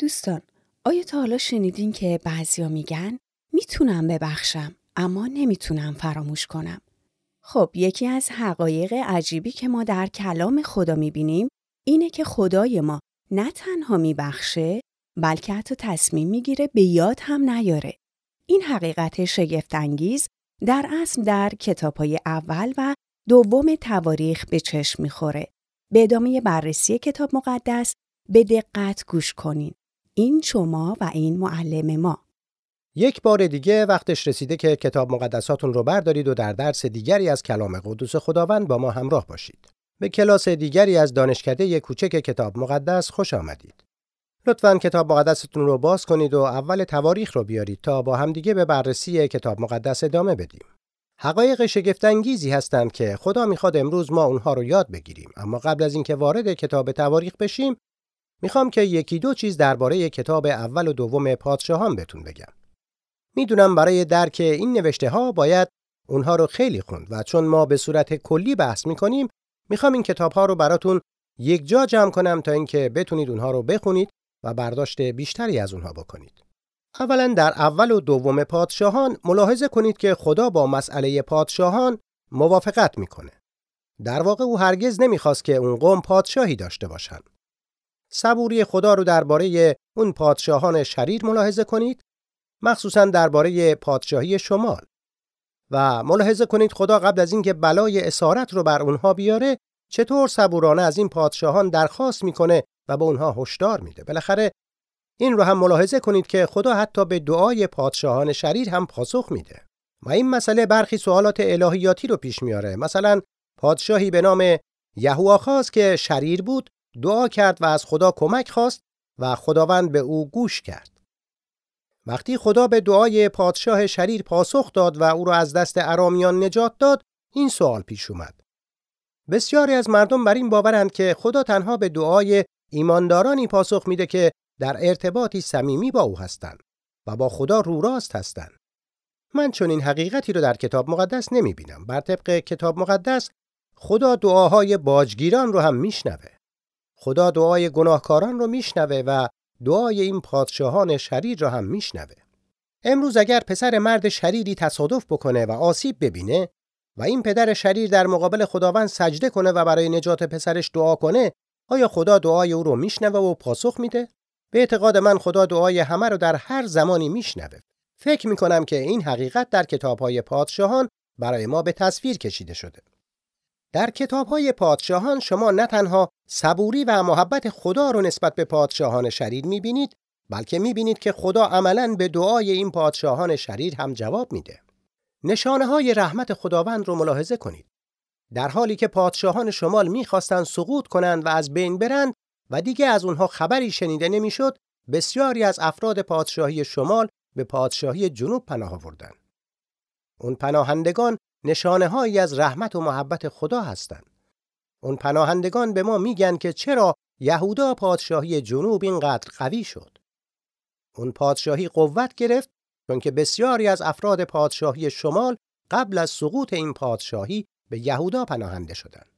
دوستان آیا تا حالا شنیدین که بعضیا میگن می‌تونم ببخشم اما نمی‌تونم فراموش کنم خب یکی از حقایق عجیبی که ما در کلام خدا می‌بینیم اینه که خدای ما نه تنها میبخشه بلکه حتی تصمیم می‌گیره به یاد هم نیاره. این حقیقت شگفتانگیز در اصل در کتابهای اول و دوم تواریخ به چشم می‌خوره. به ادامه بررسی کتاب مقدس به دقت گوش کنین. این شما و این معلم ما. یک بار دیگه وقتش رسیده که کتاب مقدساتون رو بردارید و در درس دیگری از کلام قدوس خداوند با ما همراه باشید. به کلاس دیگری از دانشکده کوچک کتاب مقدس خوش آمدید. لطفا کتاب مقدستون رو باز کنید و اول تواریخ رو بیارید تا با همدیگه به بررسی کتاب مقدس ادامه بدیم. حقایق شگفتانگیزی هستند که خدا می‌خواد امروز ما اونها رو یاد بگیریم اما قبل از اینکه وارد کتاب تواریخ بشیم می‌خوام که یکی دو چیز درباره کتاب اول و دوم پادشاهان بهتون بگم. می‌دونم برای درک این نوشته ها باید اونها رو خیلی خوند و چون ما به صورت کلی بحث می‌کنیم می‌خوام این کتاب ها رو براتون یک جا جمع کنم تا اینکه بتونید اونها رو بخونید و برداشت بیشتری از اونها بکنید. اولا در اول و دوم پادشاهان ملاحظه کنید که خدا با مسئله پادشاهان موافقت می‌کنه. در واقع او هرگز نمی‌خواست که اون قوم پادشاهی داشته باشند. صبوری خدا رو درباره اون پادشاهان شریر ملاحظه کنید مخصوصا درباره پادشاهی شمال. و ملاحظه کنید خدا قبل از اینکه بلای اسارت رو بر اونها بیاره چطور صبورانه از این پادشاهان درخواست می‌کنه و به اونها هشدار میده. بالاخره این رو هم ملاحظه کنید که خدا حتی به دعای پادشاهان شریر هم پاسخ میده. و این مسئله برخی سوالات الهیاتی رو پیش میاره مثلا پادشاهی به نام یهوآخاز که شریر بود دعا کرد و از خدا کمک خواست و خداوند به او گوش کرد وقتی خدا به دعای پادشاه شریر پاسخ داد و او را از دست ارامیان نجات داد این سوال پیش اومد بسیاری از مردم بر این باورند که خدا تنها به دعای ایماندارانی پاسخ میده که در ارتباطی صمیمی با او هستند و با خدا رو راست هستند. من چون این حقیقتی رو در کتاب مقدس نمی بینم. بر طبق کتاب مقدس خدا دعاهای باجگیران رو هم میشنوه. خدا دعای گناهکاران رو میشنوه و دعای این پادشاهان شریر رو هم میشنوه. امروز اگر پسر مرد شریری تصادف بکنه و آسیب ببینه و این پدر شریر در مقابل خداوند سجده کنه و برای نجات پسرش دعا کنه آیا خدا دعای او رو میشنوه و پاسخ میده؟ به اعتقاد من خدا دعای همه رو در هر زمانی میشنوه. فکر می‌کنم که این حقیقت در کتابهای پادشاهان برای ما به تصویر کشیده شده. در کتابهای پادشاهان شما نه تنها صبوری و محبت خدا رو نسبت به پادشاهان شریر می‌بینید بلکه می‌بینید که خدا عملا به دعای این پادشاهان شریر هم جواب میده. نشانه های رحمت خداوند رو ملاحظه کنید. در حالی که پادشاهان شمال می‌خواستند سقوط کنند و از بین برند و دیگه از اونها خبری شنیده نمی‌شد بسیاری از افراد پادشاهی شمال به پادشاهی جنوب پناه آوردند اون پناهندگان نشانه هایی از رحمت و محبت خدا هستند اون پناهندگان به ما میگن که چرا یهودا پادشاهی جنوب اینقدر قوی شد اون پادشاهی قوت گرفت چون که بسیاری از افراد پادشاهی شمال قبل از سقوط این پادشاهی به یهودا پناهنده شدند.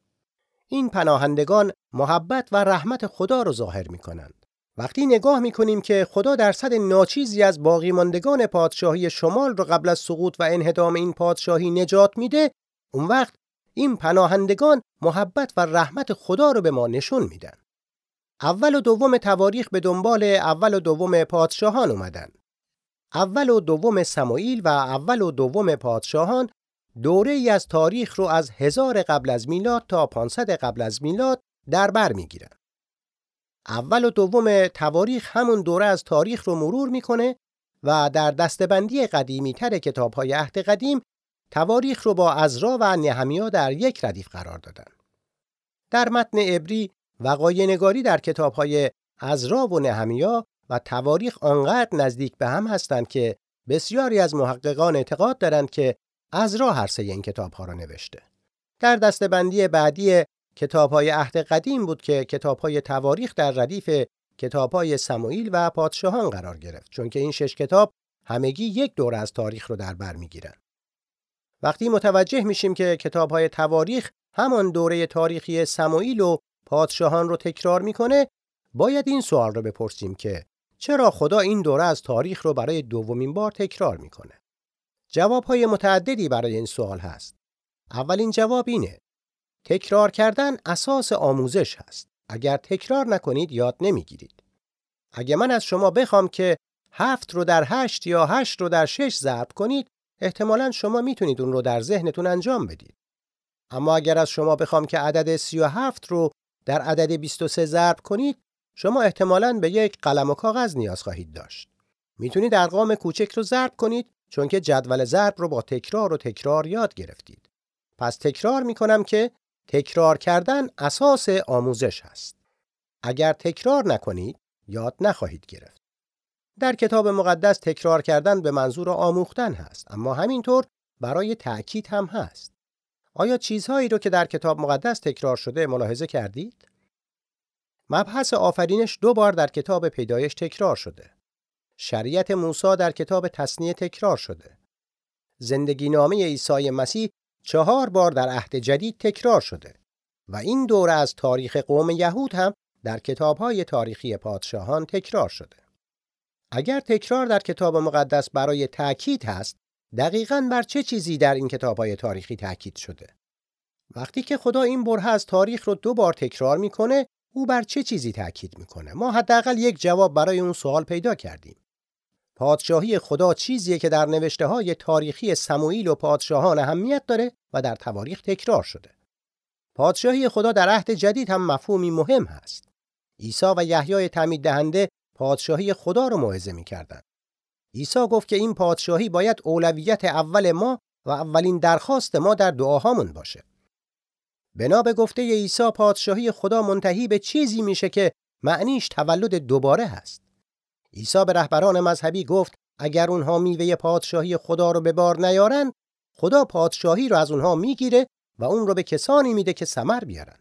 این پناهندگان محبت و رحمت خدا را ظاهر می کنند. وقتی نگاه می کنیم که خدا درصد ناچیزی از باقی ماندگان پادشاهی شمال را قبل از سقوط و انهدام این پادشاهی نجات میده، اون وقت این پناهندگان محبت و رحمت خدا رو به ما نشون میدن. اول و دوم تواریخ به دنبال اول و دوم پادشاهان اومدن. اول و دوم سمایل و اول و دوم پادشاهان دوره ای از تاریخ رو از هزار قبل از میلاد تا 500 قبل از میلاد در بر می‌گیرن. اول و دوم تواریخ همون دوره از تاریخ رو مرور می‌کنه و در دستبندی قدیمی تر کتاب های عهد قدیم تواریخ رو با ازرا و نهمیا در یک ردیف قرار دادن. در متن عبری وقایع نگاری در کتاب های ازرا و نهمیا و تواریخ آنقدر نزدیک به هم هستند که بسیاری از محققان اعتقاد دارند که از راه هر سه این کتاب ها را نوشته. در دستبندی بعدی کتاب های عهد قدیم بود که کتاب های تواریخ در ردیف کتاب های سموئیل و پادشاهان قرار گرفت چون که این شش کتاب همگی یک دوره از تاریخ رو در بر می‌گیرن. وقتی متوجه میشیم که کتاب های تواریخ همان دوره تاریخی سموئیل و پادشاهان رو تکرار می‌کنه باید این سوال رو بپرسیم که چرا خدا این دوره از تاریخ رو برای دومین بار تکرار می‌کنه؟ جوابهای متعددی برای این سوال هست. اولین جواب اینه. تکرار کردن اساس آموزش هست. اگر تکرار نکنید یاد نمی‌گیرید. اگه من از شما بخوام که هفت رو در هشت یا هشت رو در شش ضرب کنید احتمالا شما می‌تونید اون رو در ذهنتون انجام بدید. اما اگر از شما بخوام که عدد 37 رو در عدد 23 ضرب کنید شما احتمالاً به یک قلم و کاغذ نیاز خواهید داشت. می‌تونید ارقام کوچک رو ضرب کنید چون که جدول ضرب رو با تکرار و تکرار یاد گرفتید. پس تکرار می‌کنم که تکرار کردن اساس آموزش هست. اگر تکرار نکنید یاد نخواهید گرفت. در کتاب مقدس تکرار کردن به منظور آموختن هست اما همینطور برای تأکید هم هست. آیا چیزهایی رو که در کتاب مقدس تکرار شده ملاحظه کردید؟ مبحث آفرینش دو بار در کتاب پیدایش تکرار شده. شریعت موسی در کتاب تصنیه تکرار شده. زندگی نامه عیسی مسیح چهار بار در عهد جدید تکرار شده و این دوره از تاریخ قوم یهود هم در کتابهای تاریخی پادشاهان تکرار شده. اگر تکرار در کتاب مقدس برای تأکید هست، دقیقاً بر چه چیزی در این کتابهای تاریخی تأکید شده؟ وقتی که خدا این بره از تاریخ رو دو بار تکرار می‌کنه، او بر چه چیزی تأکید می‌کنه؟ ما حداقل یک جواب برای اون سوال پیدا کردیم. پادشاهی خدا چیزیه که در نوشته های تاریخی سموئیل و پادشاهان اهمیت داره و در تواریخ تکرار شده. پادشاهی خدا در عهد جدید هم مفهومی مهم هست. عیسی و یحیای تعمید دهنده پادشاهی خدا رو موعظه می‌کردند. عیسی گفت که این پادشاهی باید اولویت اول ما و اولین درخواست ما در دعاهامون باشه. بنا به گفته عیسی پادشاهی خدا منتهی به چیزی میشه که معنیش تولد دوباره هست. عیسی به رهبران مذهبی گفت اگر اونها میوه پادشاهی خدا رو به بار نیارن خدا پادشاهی رو از اونها می‌گیره و اون رو به کسانی میده که ثمر بیارن.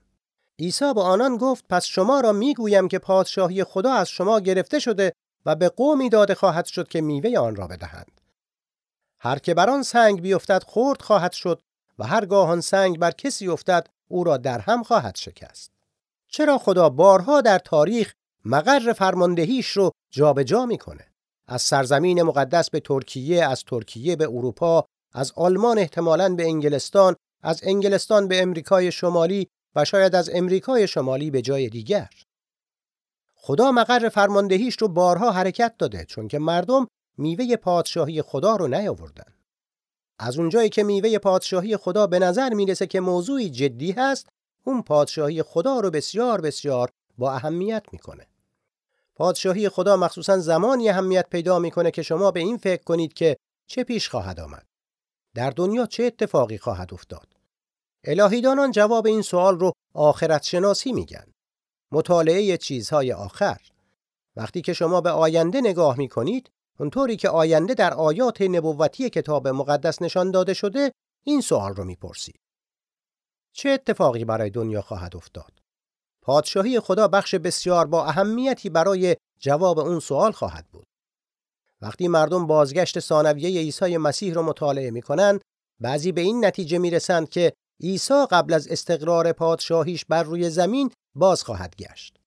عیسی به آنان گفت پس شما را می‌گویم که پادشاهی خدا از شما گرفته شده و به قومی داده خواهد شد که میوه آن را بدهند. هر که بر آن سنگ بیفتد خرد خواهد شد و هرگاه آن سنگ بر کسی افتد او را در هم خواهد شکست. چرا خدا بارها در تاریخ مقر فرماندهیش رو جابجا جا می‌کنه؟ از سرزمین مقدس به ترکیه، از ترکیه به اروپا، از آلمان احتمالاً به انگلستان، از انگلستان به امریکای شمالی و شاید از امریکای شمالی به جای دیگر. خدا مقر فرماندهیش رو بارها حرکت داده چون که مردم میوه پادشاهی خدا رو نیاوردن. از اونجایی که میوه پادشاهی خدا به نظر می‌رسه که موضوعی جدی هست، اون پادشاهی خدا رو بسیار بسیار با اهمیت می‌کنه. پادشاهی خدا مخصوصا زمانی اهمیت پیدا می‌کنه که شما به این فکر کنید که چه پیش خواهد آمد. در دنیا چه اتفاقی خواهد افتاد. الهیدانان جواب این سوال رو آخرت شناسی میگن. مطالعه چیزهای آخر. وقتی که شما به آینده نگاه می کنید، اونطوری که آینده در آیات نبوتی کتاب مقدس نشان داده شده، این سوال رو می‌پرسید. چه اتفاقی برای دنیا خواهد افتاد؟ پادشاهی خدا بخش بسیار با اهمیتی برای جواب اون سوال خواهد بود. وقتی مردم بازگشت ثانویه عیسی مسیح رو مطالعه می‌کنند، بعضی به این نتیجه می‌رسند که عیسی قبل از استقرار پادشاهیش بر روی زمین باز خواهد گشت.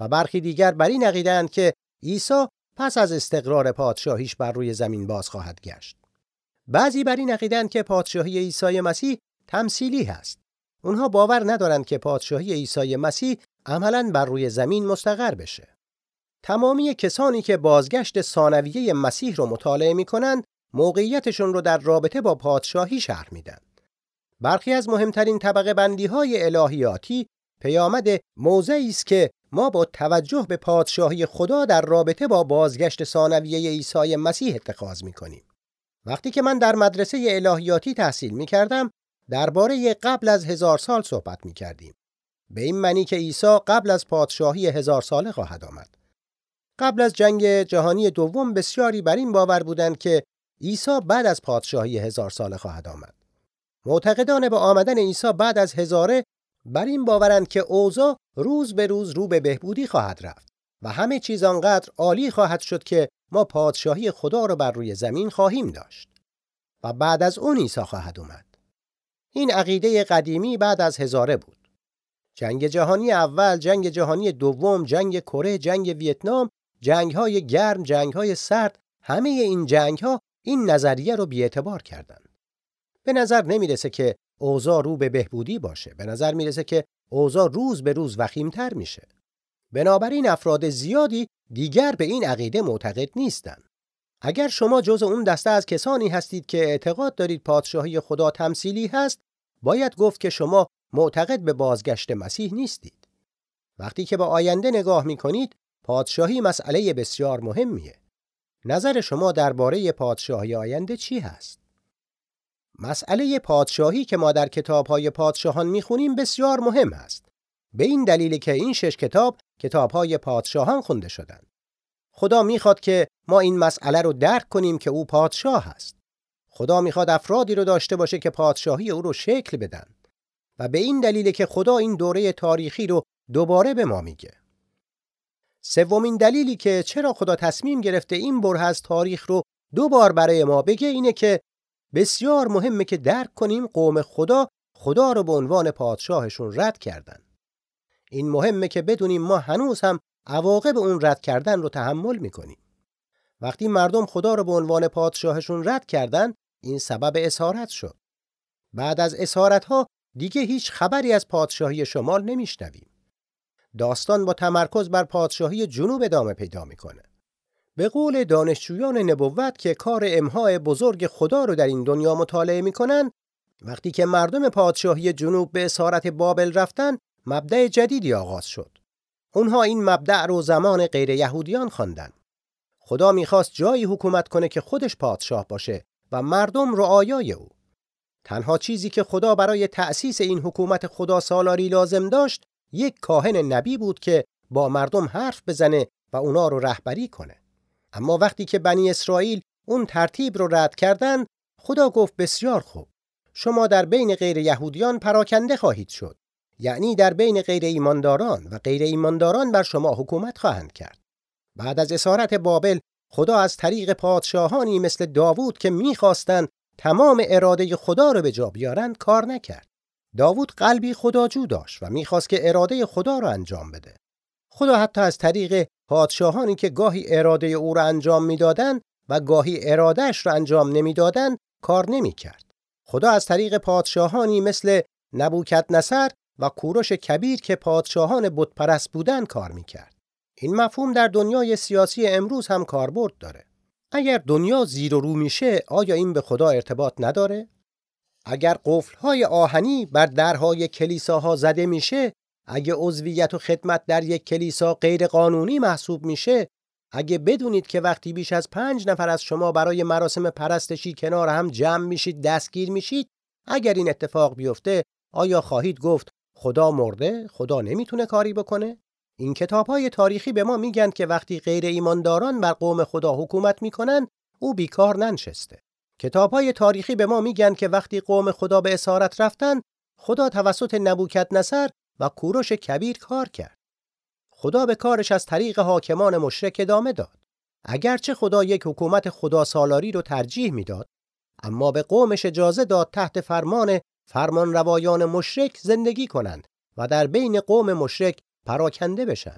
و برخی دیگر بر این عقیده‌اند که عیسی پس از استقرار پادشاهیش بر روی زمین باز خواهد گشت. بعضی بر این عقیده‌اند که پادشاهی عیسی مسیح تمثیلی هست. اونها باور ندارند که پادشاهی عیسی مسیح عملا بر روی زمین مستقر بشه تمامی کسانی که بازگشت ثانویه مسیح رو مطالعه می‌کنند موقعیتشون رو در رابطه با پادشاهی شرح میدن برخی از مهمترین طبقه بندی های الهیاتی پیامد موضعی است که ما با توجه به پادشاهی خدا در رابطه با بازگشت ثانویه عیسی مسیح اتخاذ می کنیم. وقتی که من در مدرسه الهیاتی تحصیل می کردم درباره قبل از هزار سال صحبت می کردیم. به این معنی که عیسی قبل از پادشاهی هزار ساله خواهد آمد. قبل از جنگ جهانی دوم بسیاری بر این باور بودند که عیسی بعد از پادشاهی هزار ساله خواهد آمد. معتقدان به آمدن عیسی بعد از هزاره بر این باورند که اوضاع روز به روز رو به بهبودی خواهد رفت و همه چیز آنقدر عالی خواهد شد که ما پادشاهی خدا را بر روی زمین خواهیم داشت و بعد از اون عیسی خواهد اومد. این عقیده قدیمی بعد از هزاره بود. جنگ جهانی اول، جنگ جهانی دوم، جنگ کره، جنگ ویتنام جنگ های گرم، جنگ های سرد، همه این جنگ ها این نظریه رو بیاعتبار کردند. به نظر نمی‌رسه که اوضاع رو به بهبودی باشه. به نظر می‌رسه که اوضاع روز به روز وخیمتر میشه. بنابراین افراد زیادی دیگر به این عقیده معتقد نیستند. اگر شما جز اون دسته از کسانی هستید که اعتقاد دارید پادشاهی خدا تمثیلی هست، باید گفت که شما معتقد به بازگشت مسیح نیستید. وقتی که به آینده نگاه می کنید، پادشاهی مسئله بسیار مهمیه. نظر شما درباره پادشاهی آینده چی هست؟ مسئله پادشاهی که ما در کتابهای پادشاهان می‌خونیم بسیار مهم است. به این دلیل که این شش کتاب کتابهای پادشاهان خونده شدند. خدا می‌خواد که ما این مسئله رو درک کنیم که او پادشاه است. خدا می‌خواد افرادی رو داشته باشه که پادشاهی او رو شکل بدن و به این دلیل که خدا این دوره تاریخی رو دوباره به ما میگه. سومین دلیلی که چرا خدا تصمیم گرفته این بره از تاریخ رو دو بار برای ما بگه اینه که بسیار مهمه که درک کنیم قوم خدا خدا رو به عنوان پادشاهشون رد کردن. این مهمه که بدونیم ما هنوز هم عواقب اون رد کردن رو تحمل می‌کنیم. وقتی مردم خدا رو به عنوان پادشاهشون رد کردن این سبب اسارت شد. بعد از اسارت ها دیگه هیچ خبری از پادشاهی شمال نمیشنویم. داستان با تمرکز بر پادشاهی جنوب ادامه پیدا می‌کنه. به قول دانشجویان نبوت که کار امهای بزرگ خدا رو در این دنیا مطالعه می‌کنن وقتی که مردم پادشاهی جنوب به اسارت بابل رفتن مبدع جدیدی آغاز شد. اونها این مبدع رو زمان غیر یهودیان خواندن. خدا می‌خواست جایی حکومت کنه که خودش پادشاه باشه و مردم رعایای او. تنها چیزی که خدا برای تأسیس این حکومت خدا سالاری لازم داشت یک کاهن نبی بود که با مردم حرف بزنه و اونا رو رهبری کنه. اما وقتی که بنی اسرائیل اون ترتیب رو رد کردند، خدا گفت بسیار خوب. شما در بین غیر یهودیان پراکنده خواهید شد. یعنی در بین غیر ایمانداران و غیر ایمانداران بر شما حکومت خواهند کرد. بعد از اسارت بابل خدا از طریق پادشاهانی مثل داوود که می‌خواستند تمام اراده خدا رو به جا بیارند کار نکرد. داوود قلبی خداجو داشت و می‌خواست که اراده خدا را انجام بده. خدا حتی از طریق پادشاهانی که گاهی اراده او را انجام می‌دادند و گاهی ارادهش را انجام نمی‌دادند کار نمی‌کرد. خدا از طریق پادشاهانی مثل نبوکت نصر و کوروش کبیر که پادشاهان بتپرست بودند کار می‌کرد. این مفهوم در دنیای سیاسی امروز هم کاربرد داره. اگر دنیا زیر و رو میشه آیا این به خدا ارتباط نداره؟ اگر قفلهای آهنی بر درهای کلیساها زده میشه اگه عضویت و خدمت در یک کلیسا غیر قانونی محسوب میشه اگه بدونید که وقتی بیش از پنج نفر از شما برای مراسم پرستشی کنار هم جمع میشید دستگیر میشید اگر این اتفاق بیفته آیا خواهید گفت خدا مرده خدا نمی‌تونه کاری بکنه این کتاب های تاریخی به ما میگن که وقتی غیر ایمانداران بر قوم خدا حکومت می‌کنن او بیکار ننشسته کتاب های تاریخی به ما میگن که وقتی قوم خدا به اسارت رفتن خدا توسط نبوکت نصر و کوروش کبیر کار کرد. خدا به کارش از طریق حاکمان مشرک ادامه داد. اگرچه خدا یک حکومت خدا سالاری رو ترجیح می‌داد، اما به قومش اجازه داد تحت فرمان فرمان روایان مشرک زندگی کنند و در بین قوم مشرک پراکنده بشن.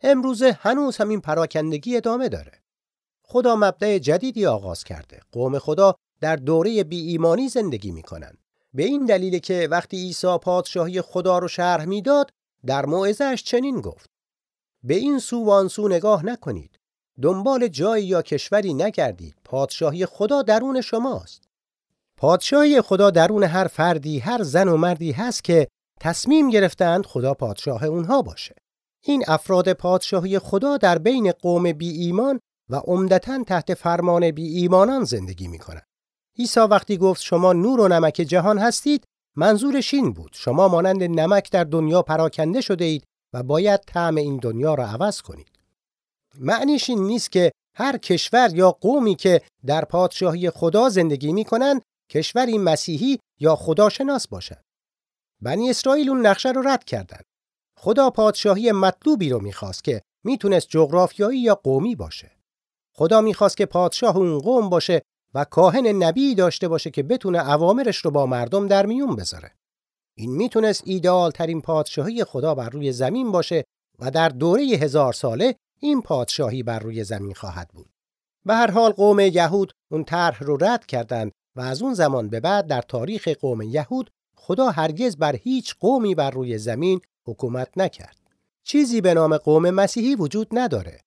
امروزه هنوز همین پراکندگی ادامه داره. خدا مبدع جدیدی آغاز کرده. قوم خدا در دوره بی ایمانی زندگی می کنند. به این دلیل که وقتی عیسی پادشاهی خدا رو شرح می‌داد در موعظه‌اش چنین گفت به این سو و آن سو نگاه نکنید دنبال جایی یا کشوری نگردید پادشاهی خدا درون شماست پادشاهی خدا درون هر فردی هر زن و مردی هست که تصمیم گرفتند خدا پادشاه اونها باشه. این افراد پادشاهی خدا در بین قوم بی ایمان و عمدتا تحت فرمان بی ایمانان زندگی می عیسی وقتی گفت شما نور و نمک جهان هستید منظورش این بود شما مانند نمک در دنیا پراکنده شده اید و باید طعم این دنیا را عوض کنید. معنیش این نیست که هر کشور یا قومی که در پادشاهی خدا زندگی می کنند کشوری مسیحی یا خداشناس باشد بنی اسرائیل اون نقشه رو رد کردند خدا پادشاهی مطلوبی رو می‌خواست که می‌تونست جغرافیایی یا قومی باشه خدا می‌خواست که پادشاه اون قوم باشه و کاهن نبی داشته باشه که بتونه اوامرش رو با مردم در میون بذاره. این می‌تونست ایدئال ترین پادشاهی خدا بر روی زمین باشه و در دوره هزار ساله این پادشاهی بر روی زمین خواهد بود. به هر حال قوم یهود اون طرح رو رد کردند و از اون زمان به بعد در تاریخ قوم یهود خدا هرگز بر هیچ قومی بر روی زمین حکومت نکرد. چیزی به نام قوم مسیحی وجود نداره.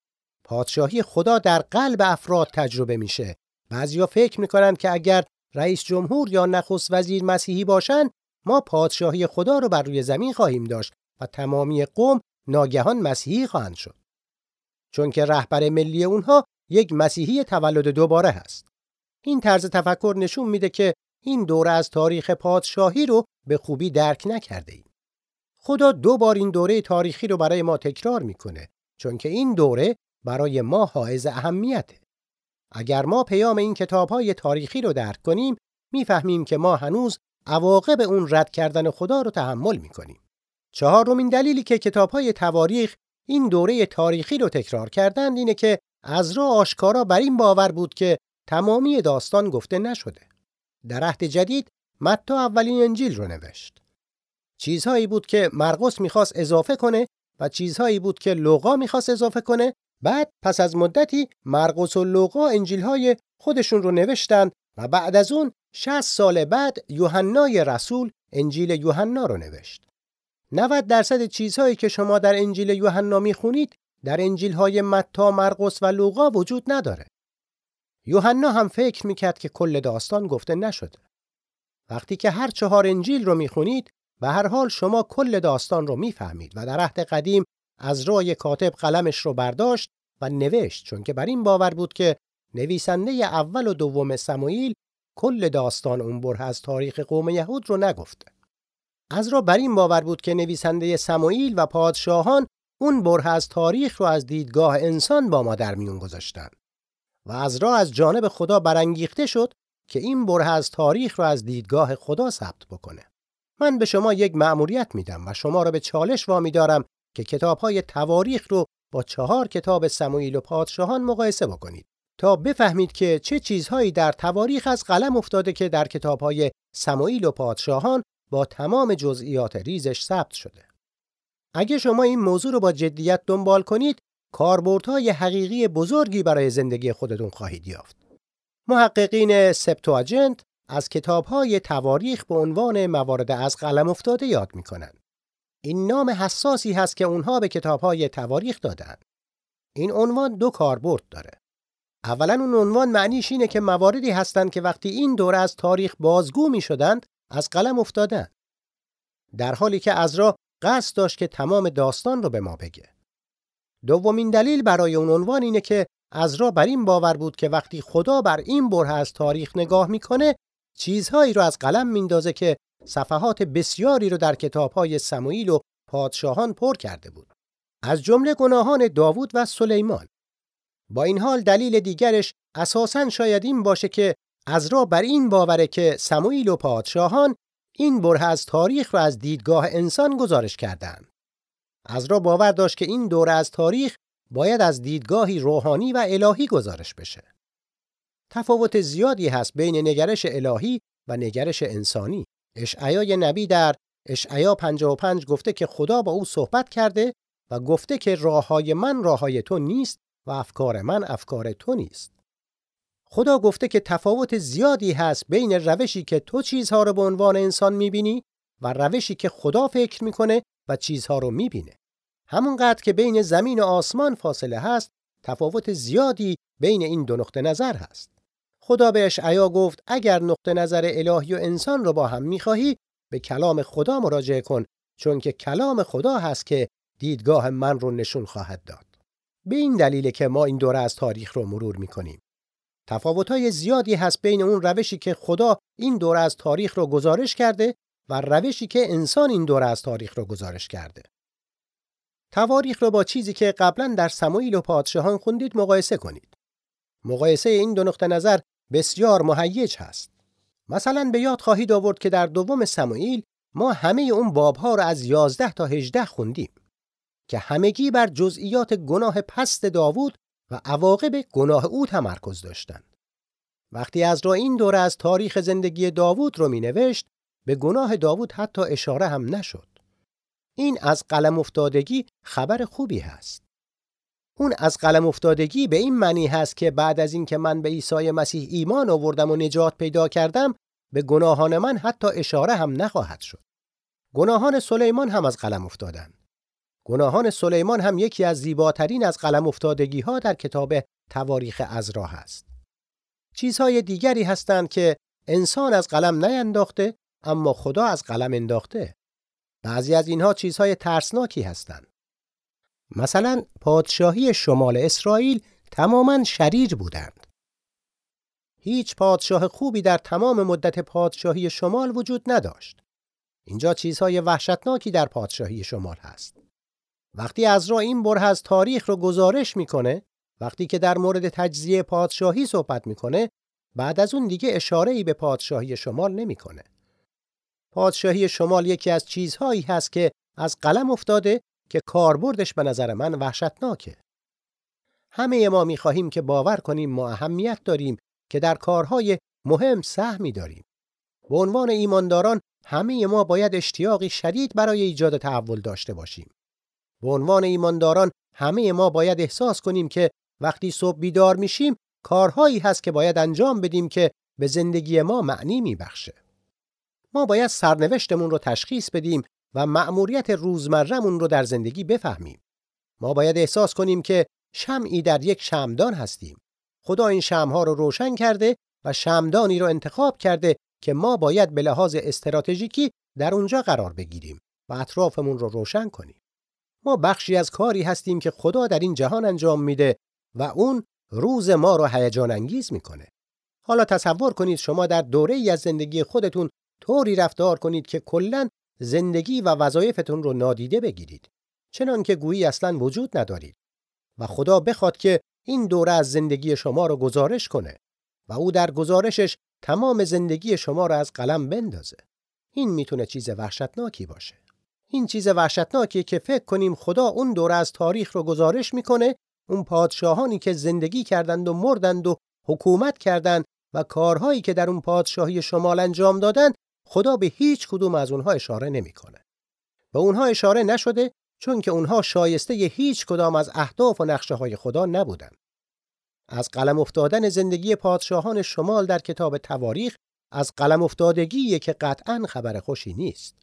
پادشاهی خدا در قلب افراد تجربه میشه. بعضیا فکر می‌کنند که اگر رئیس جمهور یا نخست وزیر مسیحی باشند ما پادشاهی خدا رو بر روی زمین خواهیم داشت و تمامی قوم ناگهان مسیحی خواهند شد. چون که رهبر ملی اونها یک مسیحی تولد دوباره هست. این طرز تفکر نشون میده که این دوره از تاریخ پادشاهی رو به خوبی درک نکرده ایم. خدا دو بار این دوره تاریخی رو برای ما تکرار می‌کنه چون که این دوره برای ما حائز اهمیته. اگر ما پیام این کتابهای تاریخی رو درک کنیم می‌فهمیم که ما هنوز عواقب اون رد کردن خدا رو تحمل می‌کنیم. چهارمین دلیلی که کتابهای تواریخ این دوره تاریخی رو تکرار کردند اینه که را آشکارا بر این باور بود که تمامی داستان گفته نشده. در عهد جدید متی اولین انجیل رو نوشت. چیزهایی بود که مرقس می‌خواست اضافه کنه و چیزهایی بود که لوقا می‌خواست اضافه کنه بعد پس از مدتی مرقس و لوقا انجیلهای خودشون رو نوشتند و بعد از اون 60 سال بعد یوحنای رسول انجیل یوحنا رو نوشت. 90 درصد چیزهایی که شما در انجیل یوحنا می‌خونید در انجیل های متا، مرقس و لوقا وجود نداره. یوحنا هم فکر می‌کرد که کل داستان گفته نشده. وقتی که هر چهار انجیل رو می‌خونید به هر حال شما کل داستان رو می‌فهمید و در عهد قدیم از رای کاتب قلمش رو برداشت و نوشت چون که بر این باور بود که نویسنده اول و دوم سموئیل کل داستان اون بره از تاریخ قوم یهود رو نگفته. از را بر این باور بود که نویسنده سموئیل و پادشاهان اون بره از تاریخ رو از دیدگاه انسان با ما در میون گذاشتن و از را از جانب خدا برانگیخته شد که این بره از تاریخ رو از دیدگاه خدا ثبت بکنه. من به شما یک مأموریت میدم و شما را به چالش وامی دارم که کتابهای تواریخ رو با چهار کتاب سموئیل و پادشاهان مقایسه بکنید تا بفهمید که چه چیزهایی در تواریخ از قلم افتاده که در کتابهای سموئیل و پادشاهان با تمام جزئیات ریزش ثبت شده. اگه شما این موضوع رو با جدیت دنبال کنید، کاربردهای حقیقی بزرگی برای زندگی خودتون خواهید یافت. محققین سپتواجنت از کتابهای تواریخ به عنوان موارد از قلم افتاده یاد می‌کنند. این نام حساسی هست که اونها به کتابهای تواریخ دادن. این عنوان دو کاربرد داره. اولا اون عنوان معنیش اینه که مواردی هستند که وقتی این دوره از تاریخ بازگو می شدند از قلم افتادن. در حالی که ازرا قصد داشت که تمام داستان رو به ما بگه. دومین دلیل برای اون عنوان اینه که ازرا بر این باور بود که وقتی خدا بر این بره از تاریخ نگاه می‌کنه چیزهایی رو از قلم میندازه که صفحات بسیاری رو در کتابهای سموئیل و پادشاهان پر کرده بود. از جمله گناهان داوود و سلیمان. با این حال دلیل دیگرش اساساً شاید این باشه که ازرا بر این باوره که سموئیل و پادشاهان این بره از تاریخ را از دیدگاه انسان گزارش کردند. ازرا باور داشت که این دوره از تاریخ باید از دیدگاهی روحانی و الهی گزارش بشه. تفاوت زیادی هست بین نگرش الهی و نگرش انسانی. اشعیا نبی در اشعیا 55 گفته که خدا با او صحبت کرده و گفته که راه های من راه های تو نیست و افکار من افکار تو نیست. خدا گفته که تفاوت زیادی هست بین روشی که تو چیزها رو به عنوان انسان می‌بینی و روشی که خدا فکر می‌کنه و چیزها رو می‌بینه. همونقدر که بین زمین و آسمان فاصله هست، تفاوت زیادی بین این دو نقطه نظر هست. خدا به اشعیا گفت اگر نقطه نظر الهی و انسان رو با هم می‌خواهی به کلام خدا مراجعه کن چون که کلام خدا هست که دیدگاه من رو نشون خواهد داد. به این دلیل که ما این دوره از تاریخ رو مرور می‌کنیم. تفاوت‌های زیادی هست بین اون روشی که خدا این دوره از تاریخ رو گزارش کرده و روشی که انسان این دوره از تاریخ رو گزارش کرده. تواریخ رو با چیزی که قبلا در سموئیل و پادشاهان خوندید مقایسه کنید. مقایسه این دو نقطه نظر بسیار مهیج هست. مثلا به یاد خواهید آورد که در دوم سموئیل ما همه اون بابها رو از 11 تا 18 خوندیم که همگی بر جزئیات گناه پست داوود و عواقب گناه او تمرکز داشتند. وقتی از را این دوره از تاریخ زندگی داوود رو می نوشت به گناه داوود حتی اشاره هم نشد. این از قلم افتادگی خبر خوبی هست. اون از قلم افتادگی به این معنی هست که بعد از اینکه من به عیسی مسیح ایمان آوردم و نجات پیدا کردم به گناهان من حتی اشاره هم نخواهد شد. گناهان سلیمان هم از قلم افتادند. گناهان سلیمان هم یکی از زیباترین از قلم افتادگی ها در کتاب تواریخ ازرا هست. چیزهای دیگری هستند که انسان از قلم نینداخته اما خدا از قلم انداخته. بعضی از اینها چیزهای ترسناکی هستند. مثلا پادشاهی شمال اسرائیل تماما شریر بودند. هیچ پادشاه خوبی در تمام مدت پادشاهی شمال وجود نداشت. اینجا چیزهای وحشتناکی در پادشاهی شمال هست. وقتی ازرا این بره از تاریخ رو گزارش می‌کنه، وقتی که در مورد تجزیه پادشاهی صحبت می‌کنه، بعد از اون دیگه اشاره ای به پادشاهی شمال نمی‌کنه. پادشاهی شمال یکی از چیزهایی هست که از قلم افتاده که کاربردش به نظر من وحشتناکه. همه ما می‌خواهیم که باور کنیم ما اهمیت داریم که در کارهای مهم سهمی داریم. به عنوان ایمانداران همه ما باید اشتیاقی شدید برای ایجاد تحول داشته باشیم. به عنوان ایمانداران همه ما باید احساس کنیم که وقتی صبح بیدار میشیم کارهایی هست که باید انجام بدیم که به زندگی ما معنی میبخشه. ما باید سرنوشتمون رو تشخیص بدیم و مأموریت روزمرهمون رو در زندگی بفهمیم. ما باید احساس کنیم که شمعی در یک شمدان هستیم. خدا این شمها رو روشن کرده و شمدانی رو انتخاب کرده که ما باید به لحاظ استراتژیکی در اونجا قرار بگیریم و اطرافمون رو روشن کنیم. ما بخشی از کاری هستیم که خدا در این جهان انجام میده و اون روز ما رو هیجان انگیز می‌کنه. حالا تصور کنید شما در دوره ای از زندگی خودتون طوری رفتار کنید که کلا زندگی و وظایفتون رو نادیده بگیرید. چنان که گویی اصلا وجود ندارید. و خدا بخواد که این دوره از زندگی شما رو گزارش کنه و او در گزارشش تمام زندگی شما را از قلم بندازه. این می‌تونه چیز وحشتناکی باشه. این چیز وحشتناکیه که فکر کنیم خدا اون دوره از تاریخ رو گزارش می‌کنه اون پادشاهانی که زندگی کردند و مردند و حکومت کردند و کارهایی که در اون پادشاهی شمال انجام دادن خدا به هیچ کدوم از اونها اشاره نمی‌کنه. به اونها اشاره نشده چون که اونها شایسته هیچ کدام از اهداف و نقشه های خدا نبودند. از قلم افتادن زندگی پادشاهان شمال در کتاب تواریخ از قلم افتادگی که قطعا خبر خوشی نیست.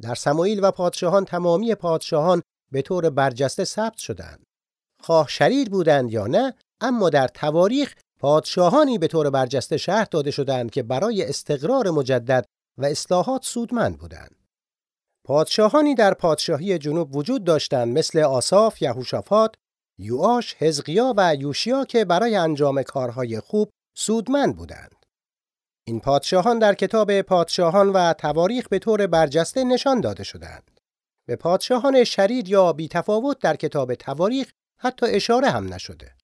در سمایل و پادشاهان تمامی پادشاهان به طور برجسته ثبت شدند. خواه شریر بودند یا نه، اما در تواریخ پادشاهانی به طور برجسته شهر داده شدند که برای استقرار مجدد و اصلاحات سودمند بودند. پادشاهانی در پادشاهی جنوب وجود داشتند مثل آصاف، یهوشافات، یوآش، حزقیا و یوشیا که برای انجام کارهای خوب سودمند بودند. این پادشاهان در کتاب پادشاهان و تواریخ به طور برجسته نشان داده شدند. به پادشاهان شریر یا بیتفاوت در کتاب تواریخ حتی اشاره هم نشده.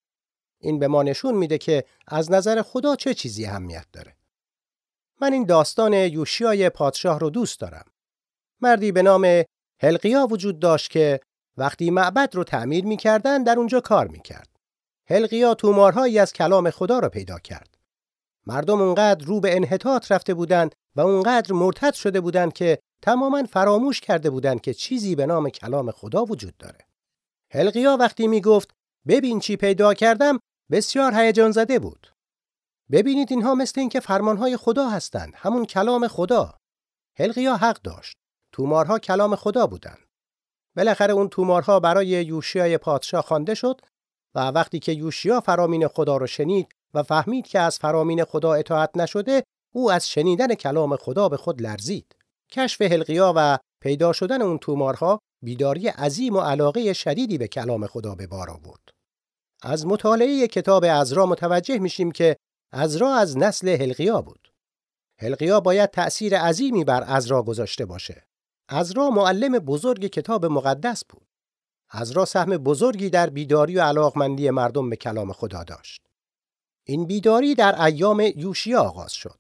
این به ما نشون میده که از نظر خدا چه چیزی اهمیت داره. من این داستان یوشیای پادشاه رو دوست دارم. مردی به نام هلقیا وجود داشت که وقتی معبد رو تعمیر می‌کردن در اونجا کار می‌کرد. هلقیا تومارهایی از کلام خدا رو پیدا کرد. مردم اونقدر رو به انحطاط رفته بودند و اونقدر مرتد شده بودند که تماما فراموش کرده بودند که چیزی به نام کلام خدا وجود داره. هلقیا وقتی می‌گفت ببین چی پیدا کردم بسیار هیجان زده بود. ببینید اینها مثل اینکه فرمانهای خدا هستند، همون کلام خدا. هلقیا حق داشت. تومارها کلام خدا بودند. بالاخره اون تومارها برای یوشیای پادشاه خوانده شد و وقتی که یوشیا فرامین خدا رو شنید و فهمید که از فرامین خدا اطاعت نشده او از شنیدن کلام خدا به خود لرزید کشف حلقیا و پیدا شدن اون تومارها بیداری عظیم و علاقه شدیدی به کلام خدا به بار آورد از مطالعه کتاب ازرا متوجه میشیم که ازرا از نسل حلقیا بود حلقیا باید تأثیر عظیمی بر ازرا گذاشته باشه ازرا معلم بزرگ کتاب مقدس بود. ازرا سهم بزرگی در بیداری و علاقمندی مردم به کلام خدا داشت. این بیداری در ایام یوشیا آغاز شد.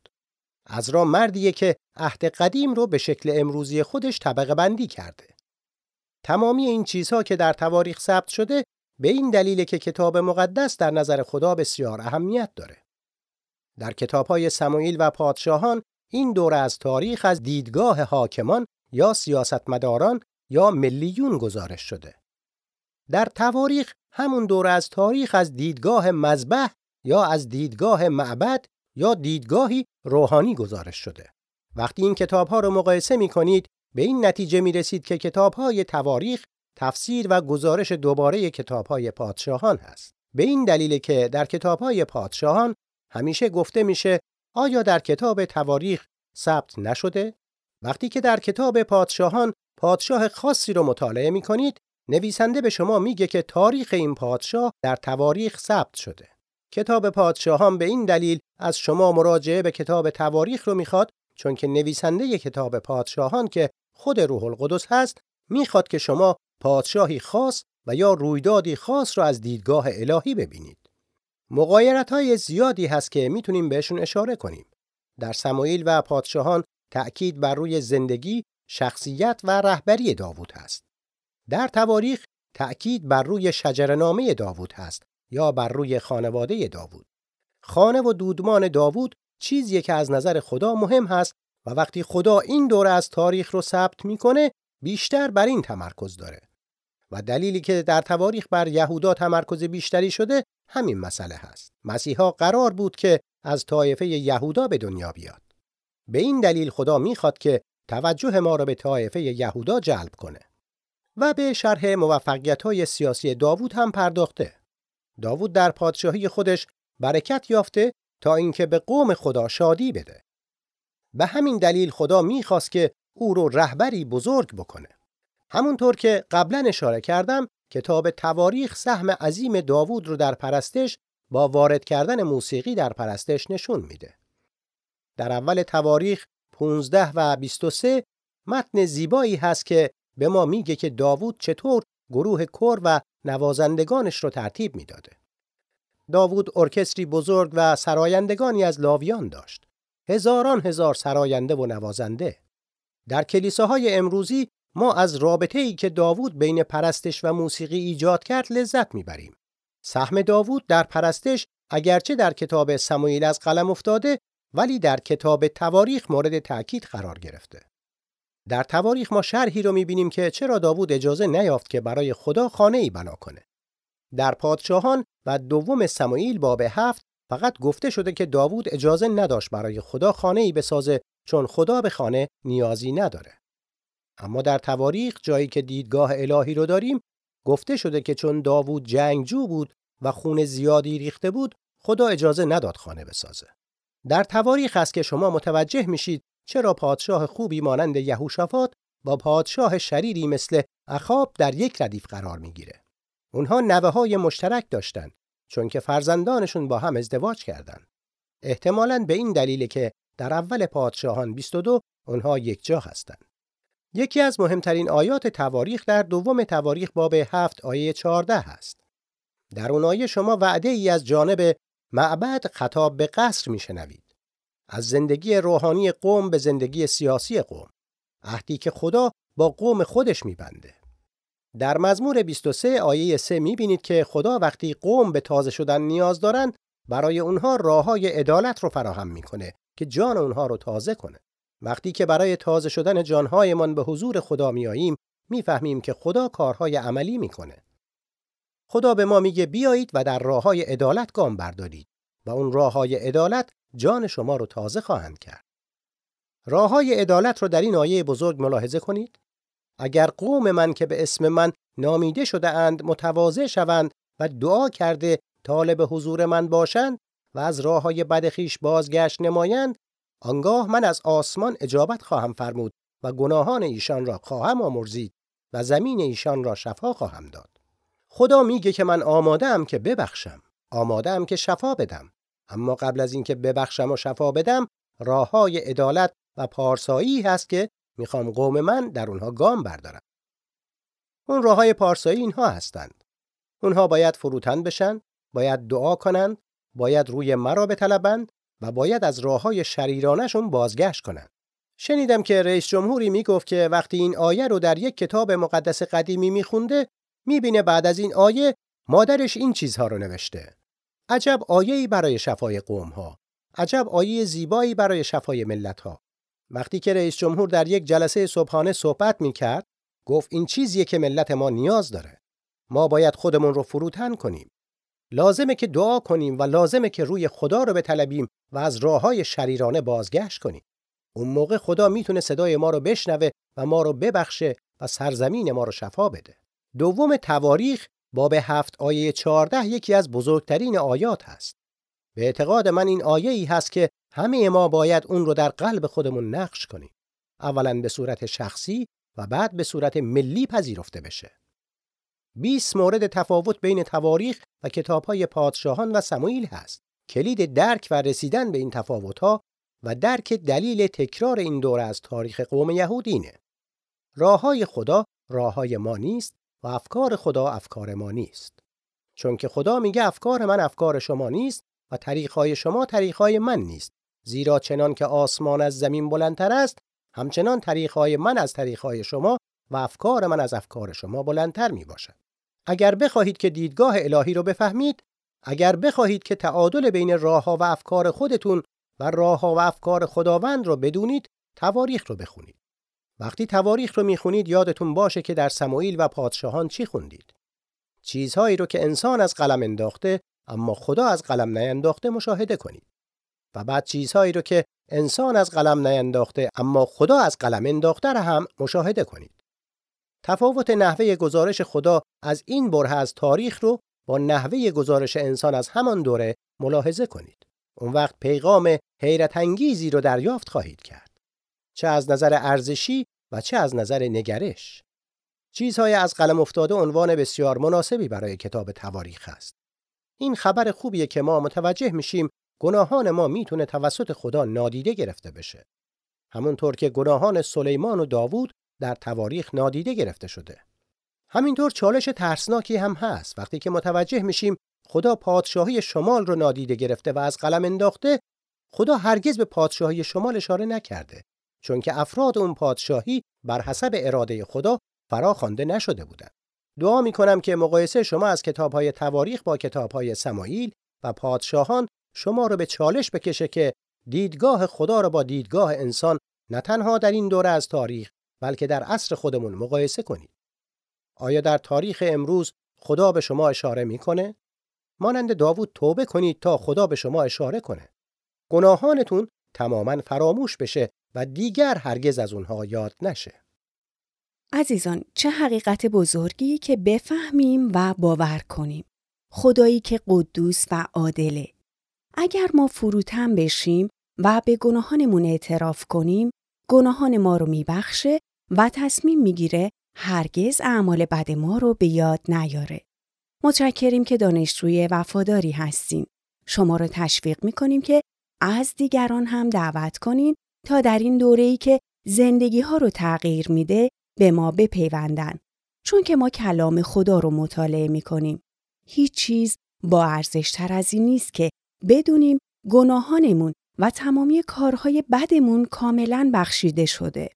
ازرا مردیه که عهد قدیم رو به شکل امروزی خودش طبقه بندی کرده. تمامی این چیزها که در تواریخ ثبت شده به این دلیل که کتاب مقدس در نظر خدا بسیار اهمیت داره. در کتابهای سموئیل و پادشاهان این دوره از تاریخ از دیدگاه حاکمان یا سیاستمداران یا ملیون گزارش شده. در تواریخ همون دور از تاریخ از دیدگاه مذبح یا از دیدگاه معبد یا دیدگاهی روحانی گزارش شده. وقتی این کتاب ها رو مقایسه می کنید به این نتیجه می رسید که کتاب های تواریخ تفسیر و گزارش دوباره کتاب های پادشاهان هست. به این دلیل که در کتاب های پادشاهان همیشه گفته میشه آیا در کتاب تواریخ ثبت نشده؟ وقتی که در کتاب پادشاهان پادشاه خاصی رو مطالعه می کنید نویسنده به شما میگه که تاریخ این پادشاه در تواریخ ثبت شده. کتاب پادشاهان به این دلیل از شما مراجعه به کتاب تواریخ رو می‌خواد چون که نویسنده کتاب پادشاهان که خود روح القدس هست می‌خواد که شما پادشاهی خاص و یا رویدادی خاص رو از دیدگاه الهی ببینید. مقایرت های زیادی هست که می‌تونیم بهشون اشاره کنیم. در سمایل و پادشاهان تأکید بر روی زندگی، شخصیت و رهبری داوود هست. در تواریخ تأکید بر روی شجرنامه داوود هست یا بر روی خانواده داوود. خانه و دودمان داوود چیزیه که از نظر خدا مهم هست و وقتی خدا این دوره از تاریخ رو ثبت می‌کنه بیشتر بر این تمرکز داره. و دلیلی که در تواریخ بر یهودا تمرکز بیشتری شده همین مسئله هست. مسیحا قرار بود که از طایفه یهودا به دنیا بیاد. به این دلیل خدا می‌خواد که توجه ما را به طایفه یهودا جلب کنه. و به شرح موفقیت های سیاسی داوود هم پرداخته. داوود در پادشاهی خودش برکت یافته تا اینکه به قوم خدا شادی بده. به همین دلیل خدا می‌خواست که او رو رهبری بزرگ بکنه. همونطور که قبلا اشاره کردم کتاب تواریخ سهم عظیم داوود رو در پرستش با وارد کردن موسیقی در پرستش نشون میده. در اول تواریخ 15 و 23 متن زیبایی هست که به ما میگه که داوود چطور گروه کور و نوازندگانش رو ترتیب می‌داده. داوود ارکستری بزرگ و سرایندگانی از لاویان داشت. هزاران هزار سراینده و نوازنده. در کلیساهای امروزی ما از رابطه ای که داوود بین پرستش و موسیقی ایجاد کرد لذت می‌بریم. سهم داوود در پرستش اگرچه در کتاب سموئیل از قلم افتاده ولی در کتاب تواریخ مورد تأکید قرار گرفته. در تواریخ ما شرحی رو می‌بینیم که چرا داوود اجازه نیافت که برای خدا خانه ای بنا کنه. در پادشاهان و دوم سموئیل باب هفت فقط گفته شده که داوود اجازه نداشت برای خدا خانه ای بسازه چون خدا به خانه نیازی نداره. اما در تواریخ جایی که دیدگاه الهی رو داریم گفته شده که چون داوود جنگجو بود و خون زیادی ریخته بود خدا اجازه نداد خانه بسازه. در تواریخ است که شما متوجه میشید چرا پادشاه خوبی مانند یهوشافات با پادشاه شریری مثل اخاب در یک ردیف قرار می‌گیره. اونها نوه های مشترک داشتند چون که فرزندانشون با هم ازدواج کردند. احتمالاً به این دلیل که در اول پادشاهان 22 اونها یک جا هستند. یکی از مهمترین آیات تواریخ در دوم تواریخ باب هفت آیه 14 است. در اون آیه شما وعده ای از جانب معبد خطاب به قصر میشنوید. از زندگی روحانی قوم به زندگی سیاسی قوم. عهدی که خدا با قوم خودش میبنده. در مزمور 23 آیه 3 می‌بینید که خدا وقتی قوم به تازه شدن نیاز دارند برای اونها راه های عدالت رو فراهم می‌کنه که جان اونها رو تازه کنه. وقتی که برای تازه شدن جانهایمان به حضور خدا میاییم می‌فهمیم که خدا کارهای عملی می‌کنه. خدا به ما میگه بیایید و در راه های عدالت گام بردارید و اون راه های عدالت جان شما رو تازه خواهند کرد. راه های عدالت رو در این آیه بزرگ ملاحظه کنید. اگر قوم من که به اسم من نامیده شده اند متواضع شوند و دعا کرده طالب حضور من باشند و از راه های بدخیش بازگشت نمایند آنگاه من از آسمان اجابت خواهم فرمود و گناهان ایشان را خواهم آمرزید و زمین ایشان را شفا خواهم داد. خدا میگه که من آماده که ببخشم، آماده که شفا بدم. اما قبل از اینکه ببخشم و شفا بدم، راه های عدالت و پارسایی هست که می‌خوام قوم من در اونها گام بردارم. اون راه های پارسایی اینها هستند. اونها باید فروتن بشن، باید دعا کنند، باید روی مرا بطلبند و باید از راه های شریرانشون بازگشت کنند. شنیدم که رئیس جمهوری می‌گفت که وقتی این آیه رو در یک کتاب مقدس قدیمی میخونده می‌بینه بعد از این آیه مادرش این چیزها رو نوشته. عجب آیه‌ای برای شفای قوم ها. عجب آیه زیبایی برای شفای ملت ها. وقتی که رئیس جمهور در یک جلسه صبحانه صحبت می‌کرد گفت این چیزیه که ملت ما نیاز داره. ما باید خودمون رو فروتن کنیم. لازمه که دعا کنیم و لازمه که روی خدا رو بطلبیم و از راه های شریرانه بازگشت کنیم. اون موقع خدا می‌تونه صدای ما رو بشنوه و ما رو ببخشه و سرزمین ما رو شفا بده. دوم تواریخ باب هفت آیه 14 یکی از بزرگترین آیات هست. به اعتقاد من این آیه ای هست که همه ما باید اون رو در قلب خودمون نقش کنیم. اولا به صورت شخصی و بعد به صورت ملی پذیرفته بشه. 20 مورد تفاوت بین تواریخ و کتابهای پادشاهان و سموئیل هست. کلید درک و رسیدن به این تفاوتها و درک دلیل تکرار این دوره از تاریخ قوم یهودینه. راه های خدا راه های ما نیست و افکار خدا افکار ما نیست. چون که خدا میگه افکار من افکار شما نیست و طریقهای شما طریقهای من نیست. زیرا چنان که آسمان از زمین بلندتر است، همچنان طریقهای من از طریقهای شما و افکار من از افکار شما بلندتر می باشد. اگر بخواهید که دیدگاه الهی رو بفهمید، اگر بخواهید که تعادل بین راهها و افکار خودتون و راهها و افکار خداوند رو بدونید، تواریخ رو بخونید. وقتی تواریخ رو می‌خونید یادتون باشه که در سموئیل و پادشاهان چی خوندید. چیزهایی رو که انسان از قلم انداخته اما خدا از قلم نینداخته مشاهده کنید. و بعد چیزهایی رو که انسان از قلم نینداخته اما خدا از قلم انداخته را هم مشاهده کنید. تفاوت نحوه گزارش خدا از این بره از تاریخ رو با نحوه گزارش انسان از همان دوره ملاحظه کنید. اون وقت پیغام حیرت انگیزی رو دریافت خواهید کرد. چه از نظر ارزشی و چه از نظر نگرش. چیزهای از قلم افتاده عنوان بسیار مناسبی برای کتاب تواریخ است. این خبر خوبیه که ما متوجه میشیم گناهان ما می‌تونه توسط خدا نادیده گرفته بشه. همونطور که گناهان سلیمان و داوود در تواریخ نادیده گرفته شده. همینطور چالش ترسناکی هم هست وقتی که متوجه میشیم خدا پادشاهی شمال رو نادیده گرفته و از قلم انداخته خدا هرگز به پادشاهی شمال اشاره نکرده چون که افراد اون پادشاهی بر حسب اراده خدا فرا خوانده نشده بودند. دعا می کنم که مقایسه شما از کتابهای تواریخ با کتابهای سمایل و پادشاهان شما رو به چالش بکشه که دیدگاه خدا رو با دیدگاه انسان نه تنها در این دوره از تاریخ بلکه در عصر خودمون مقایسه کنید. آیا در تاریخ امروز خدا به شما اشاره می‌کنه؟ مانند داوود توبه کنید تا خدا به شما اشاره کنه. گناهانتون تماما فراموش بشه و دیگر هرگز از اونها یاد نشه. عزیزان چه حقیقت بزرگی که بفهمیم و باور کنیم. خدایی که قدوس و عادله. اگر ما فروتن بشیم و به گناهانمون اعتراف کنیم، گناهان ما رو میبخشه و تصمیم می‌گیره هرگز اعمال بد ما رو به یاد نیاره. متشکریم که دانشجوی وفاداری هستین. شما رو تشویق می‌کنیم که از دیگران هم دعوت کنین تا در این دوره‌ای که زندگی ها رو تغییر میده به ما بپیوندن. چون که ما کلام خدا رو مطالعه می‌کنیم. هیچ چیز با ارزشتر از این نیست که بدونیم گناهانمون و تمامی کارهای بدمون کاملا بخشیده شده.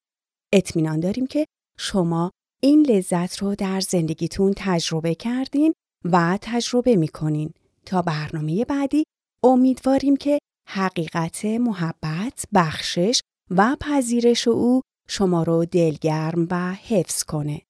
اطمینان داریم که شما این لذت رو در زندگیتون تجربه کردین و تجربه می‌کنین تا برنامه بعدی امیدواریم که حقیقت محبت، بخشش و پذیرش او شما رو دلگرم و حفظ کنه.